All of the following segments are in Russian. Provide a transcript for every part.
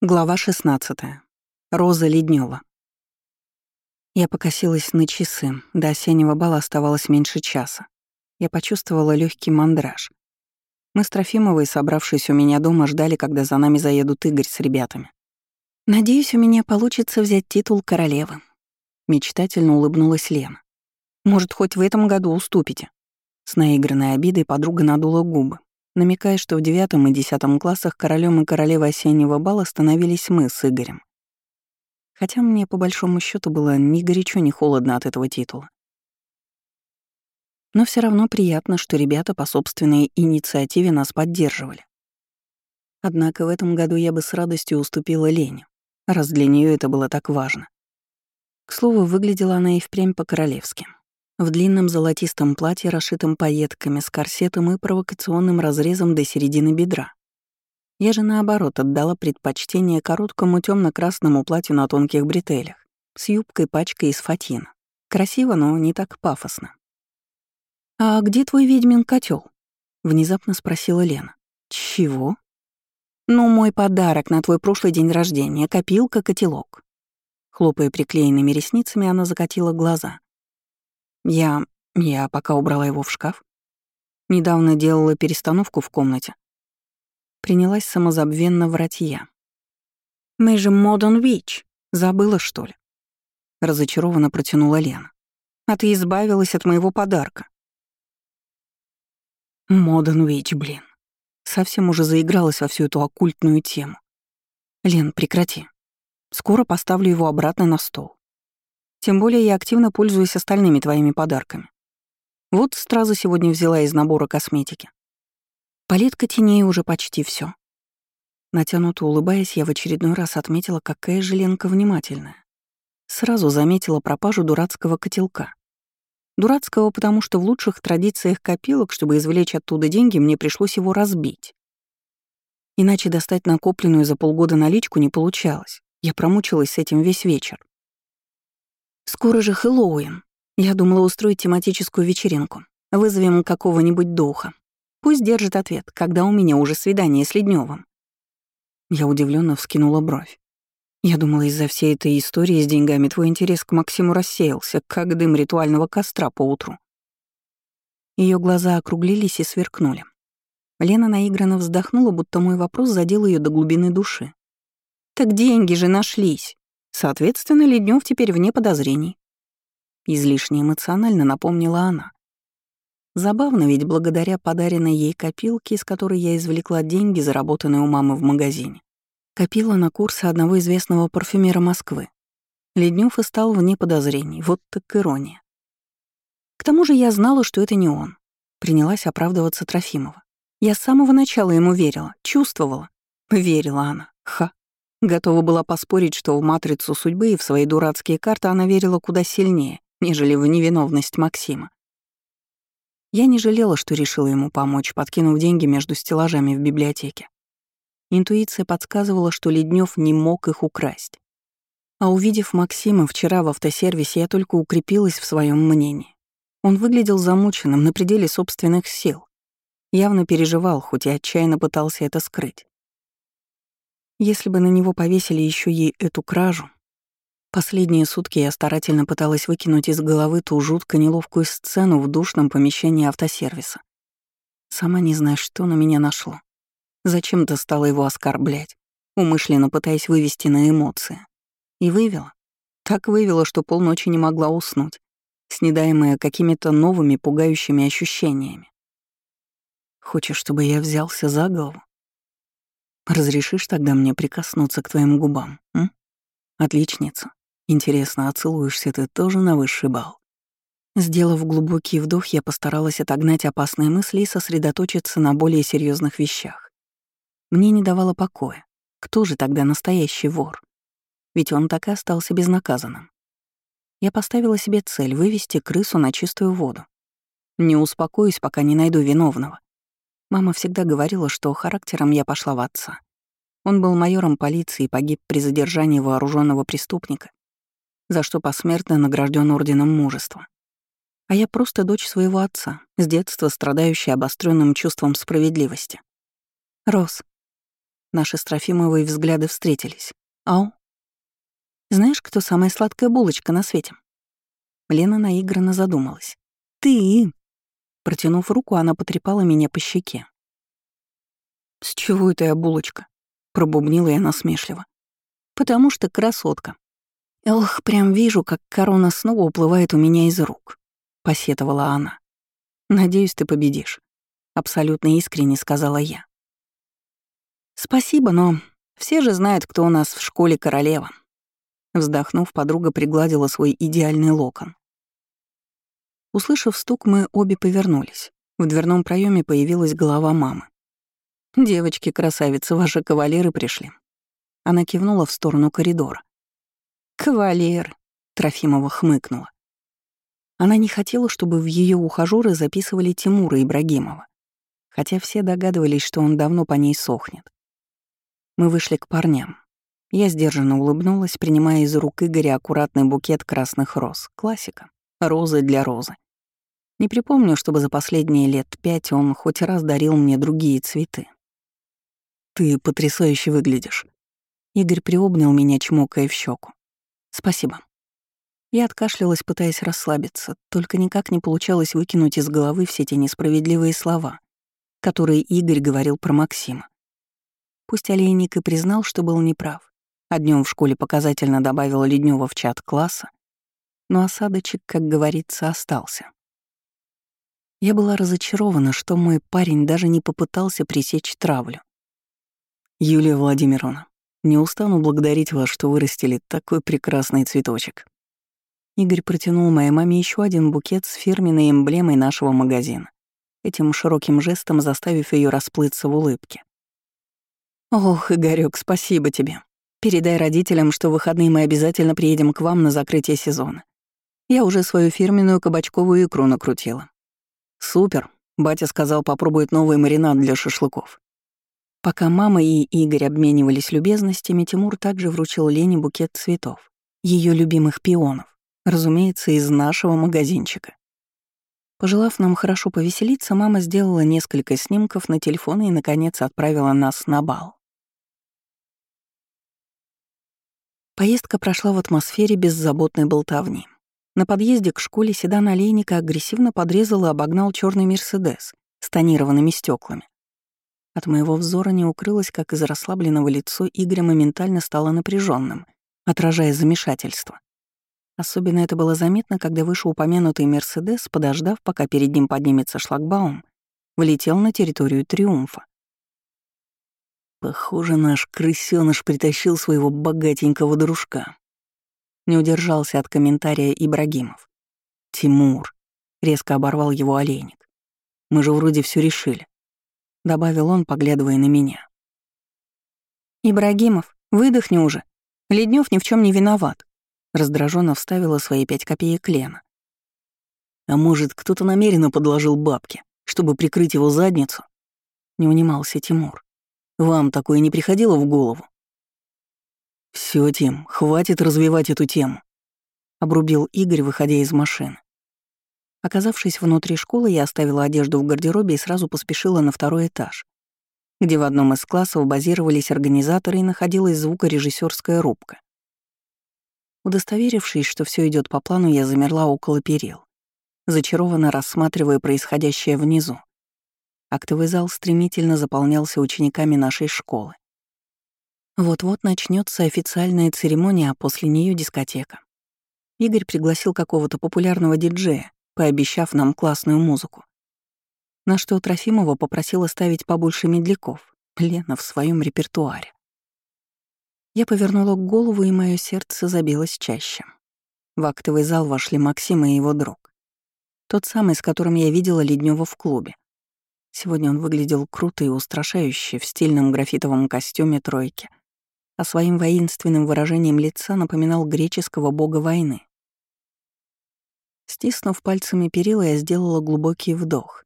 Глава 16. Роза Леднева. Я покосилась на часы. До осеннего бала оставалось меньше часа. Я почувствовала легкий мандраж. Мы с Трофимовой, собравшись у меня дома, ждали, когда за нами заедут Игорь с ребятами. «Надеюсь, у меня получится взять титул королевы», — мечтательно улыбнулась Лена. «Может, хоть в этом году уступите?» С наигранной обидой подруга надула губы, намекая, что в девятом и десятом классах королем и королевой осеннего бала становились мы с Игорем. Хотя мне, по большому счету было ни горячо, ни холодно от этого титула. Но все равно приятно, что ребята по собственной инициативе нас поддерживали. Однако в этом году я бы с радостью уступила Лене, раз для нее это было так важно. К слову, выглядела она и впрямь по-королевски. В длинном золотистом платье, расшитом пайетками, с корсетом и провокационным разрезом до середины бедра. Я же, наоборот, отдала предпочтение короткому темно красному платью на тонких бретелях, с юбкой-пачкой из фатина. Красиво, но не так пафосно. «А где твой ведьмин котел? внезапно спросила Лена. «Чего?» «Ну, мой подарок на твой прошлый день рождения, копилка-котелок». Хлопая приклеенными ресницами, она закатила глаза. Я... я пока убрала его в шкаф. Недавно делала перестановку в комнате. Принялась самозабвенно врать я. «Мы же Модон Вич. Забыла, что ли?» Разочарованно протянула Лена. «А ты избавилась от моего подарка». Модон Вич, блин. Совсем уже заигралась во всю эту оккультную тему. Лен, прекрати. Скоро поставлю его обратно на стол. Тем более я активно пользуюсь остальными твоими подарками. Вот стразу сегодня взяла из набора косметики. Палетка теней уже почти все. Натянуто улыбаясь, я в очередной раз отметила, какая же Ленка внимательная. Сразу заметила пропажу дурацкого котелка. Дурацкого, потому что в лучших традициях копилок, чтобы извлечь оттуда деньги, мне пришлось его разбить. Иначе достать накопленную за полгода наличку не получалось. Я промучилась с этим весь вечер. Скоро же Хэллоуин. Я думала устроить тематическую вечеринку. Вызовем какого-нибудь духа. Пусть держит ответ, когда у меня уже свидание с Ледневым. Я удивленно вскинула бровь. Я думала, из-за всей этой истории с деньгами твой интерес к Максиму рассеялся, как дым ритуального костра по утру. Ее глаза округлились и сверкнули. Лена наигранно вздохнула, будто мой вопрос задел ее до глубины души. «Так деньги же нашлись!» Соответственно, Леднев теперь вне подозрений. Излишне эмоционально напомнила она. Забавно, ведь благодаря подаренной ей копилке, из которой я извлекла деньги, заработанные у мамы в магазине, копила на курсы одного известного парфюмера Москвы. Леднев и стал вне подозрений, вот так ирония. К тому же я знала, что это не он. Принялась оправдываться Трофимова. Я с самого начала ему верила, чувствовала. Верила она. Ха. Готова была поспорить, что в матрицу судьбы и в свои дурацкие карты она верила куда сильнее, нежели в невиновность Максима. Я не жалела, что решила ему помочь, подкинув деньги между стеллажами в библиотеке. Интуиция подсказывала, что Леднев не мог их украсть. А увидев Максима вчера в автосервисе, я только укрепилась в своем мнении. Он выглядел замученным на пределе собственных сил. Явно переживал, хоть и отчаянно пытался это скрыть. Если бы на него повесили еще ей эту кражу... Последние сутки я старательно пыталась выкинуть из головы ту жутко неловкую сцену в душном помещении автосервиса. Сама не знаю, что на меня нашло. Зачем-то стала его оскорблять, умышленно пытаясь вывести на эмоции. И вывела. Так вывела, что полночи не могла уснуть, снедаемая какими-то новыми пугающими ощущениями. Хочешь, чтобы я взялся за голову? Разрешишь тогда мне прикоснуться к твоим губам, м? Отличница. Интересно, оцелуешься ты тоже на высший бал? Сделав глубокий вдох, я постаралась отогнать опасные мысли и сосредоточиться на более серьезных вещах. Мне не давало покоя. Кто же тогда настоящий вор? Ведь он так и остался безнаказанным. Я поставила себе цель — вывести крысу на чистую воду. Не успокоюсь, пока не найду виновного. Мама всегда говорила, что характером я пошла в отца. Он был майором полиции и погиб при задержании вооруженного преступника, за что посмертно награжден орденом мужества. А я просто дочь своего отца, с детства страдающая обостренным чувством справедливости. Рос. Наши с Трофимовой взгляды встретились. «Ау?» «Знаешь, кто самая сладкая булочка на свете?» Лена наигранно задумалась. «Ты!» Протянув руку, она потрепала меня по щеке. «С чего это я булочка?» — пробубнила я насмешливо. «Потому что красотка. Ох, прям вижу, как корона снова уплывает у меня из рук», — посетовала она. «Надеюсь, ты победишь», — абсолютно искренне сказала я. «Спасибо, но все же знают, кто у нас в школе королева». Вздохнув, подруга пригладила свой идеальный локон. Услышав стук, мы обе повернулись. В дверном проеме появилась голова мамы. «Девочки-красавицы, ваши кавалеры пришли». Она кивнула в сторону коридора. «Кавалер», — Трофимова хмыкнула. Она не хотела, чтобы в ее ухажёры записывали Тимура Ибрагимова, хотя все догадывались, что он давно по ней сохнет. Мы вышли к парням. Я сдержанно улыбнулась, принимая из рук Игоря аккуратный букет красных роз. Классика. Розы для розы. Не припомню, чтобы за последние лет пять он хоть раз дарил мне другие цветы. «Ты потрясающе выглядишь». Игорь приобнял меня, чмокая в щеку. «Спасибо». Я откашлялась, пытаясь расслабиться, только никак не получалось выкинуть из головы все те несправедливые слова, которые Игорь говорил про Максима. Пусть Олейник и признал, что был неправ, а днем в школе показательно добавил Леднева в чат класса, но осадочек, как говорится, остался. Я была разочарована, что мой парень даже не попытался пресечь травлю. Юлия Владимировна, не устану благодарить вас, что вырастили такой прекрасный цветочек. Игорь протянул моей маме еще один букет с фирменной эмблемой нашего магазина, этим широким жестом заставив ее расплыться в улыбке. «Ох, Игорёк, спасибо тебе. Передай родителям, что в выходные мы обязательно приедем к вам на закрытие сезона. Я уже свою фирменную кабачковую икру накрутила. Супер. Батя сказал, попробует новый маринад для шашлыков. Пока мама и Игорь обменивались любезностями, Тимур также вручил Лене букет цветов, ее любимых пионов, разумеется, из нашего магазинчика. Пожелав нам хорошо повеселиться, мама сделала несколько снимков на телефон и, наконец, отправила нас на бал. Поездка прошла в атмосфере беззаботной болтовни. На подъезде к школе седан олейника агрессивно подрезал и обогнал черный Мерседес с тонированными стеклами. От моего взора не укрылось, как из расслабленного лицо Игоря моментально стало напряженным, отражая замешательство. Особенно это было заметно, когда вышеупомянутый «Мерседес», подождав, пока перед ним поднимется шлагбаум, влетел на территорию «Триумфа». Похоже, наш крысёныш притащил своего богатенького дружка. Не удержался от комментария Ибрагимов. «Тимур», — резко оборвал его олейник. «Мы же вроде все решили добавил он, поглядывая на меня. Ибрагимов, выдохни уже. Леднев ни в чем не виноват. Раздраженно вставила свои пять копеек Лена. А может, кто-то намеренно подложил бабки, чтобы прикрыть его задницу? Не унимался Тимур. Вам такое не приходило в голову? Все, Тим, хватит развивать эту тему, обрубил Игорь, выходя из машины. Оказавшись внутри школы, я оставила одежду в гардеробе и сразу поспешила на второй этаж, где в одном из классов базировались организаторы и находилась звукорежиссерская рубка. Удостоверившись, что все идет по плану, я замерла около перил, зачарованно рассматривая происходящее внизу. Актовый зал стремительно заполнялся учениками нашей школы. Вот-вот начнется официальная церемония, а после нее дискотека. Игорь пригласил какого-то популярного диджея, пообещав нам классную музыку. На что Трофимова попросила ставить побольше медляков, Лена в своем репертуаре. Я повернула голову, и мое сердце забилось чаще. В актовый зал вошли Максим и его друг. Тот самый, с которым я видела Леднева в клубе. Сегодня он выглядел круто и устрашающе в стильном графитовом костюме тройки, а своим воинственным выражением лица напоминал греческого бога войны. Стиснув пальцами перила, я сделала глубокий вдох.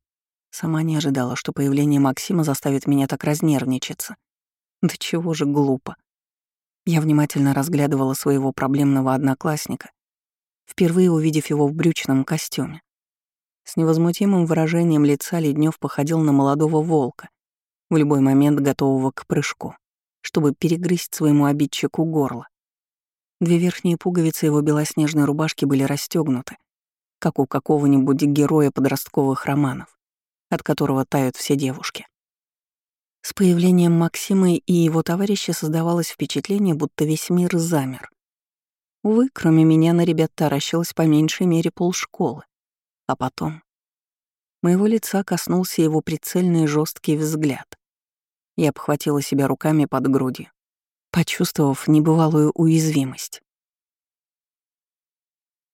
Сама не ожидала, что появление Максима заставит меня так разнервничаться. Да чего же глупо. Я внимательно разглядывала своего проблемного одноклассника, впервые увидев его в брючном костюме. С невозмутимым выражением лица Леднев походил на молодого волка, в любой момент готового к прыжку. Чтобы перегрызть своему обидчику горло. Две верхние пуговицы его белоснежной рубашки были расстегнуты, как у какого-нибудь героя подростковых романов, от которого тают все девушки. С появлением Максима и его товарища создавалось впечатление, будто весь мир замер. Увы, кроме меня на ребят таращилось по меньшей мере полшколы. А потом... Моего лица коснулся его прицельный жесткий взгляд. Я обхватила себя руками под грудью, почувствовав небывалую уязвимость.